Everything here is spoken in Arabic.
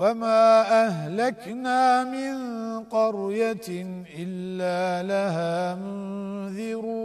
وما أهلكنا من قرية إلا لها منذرون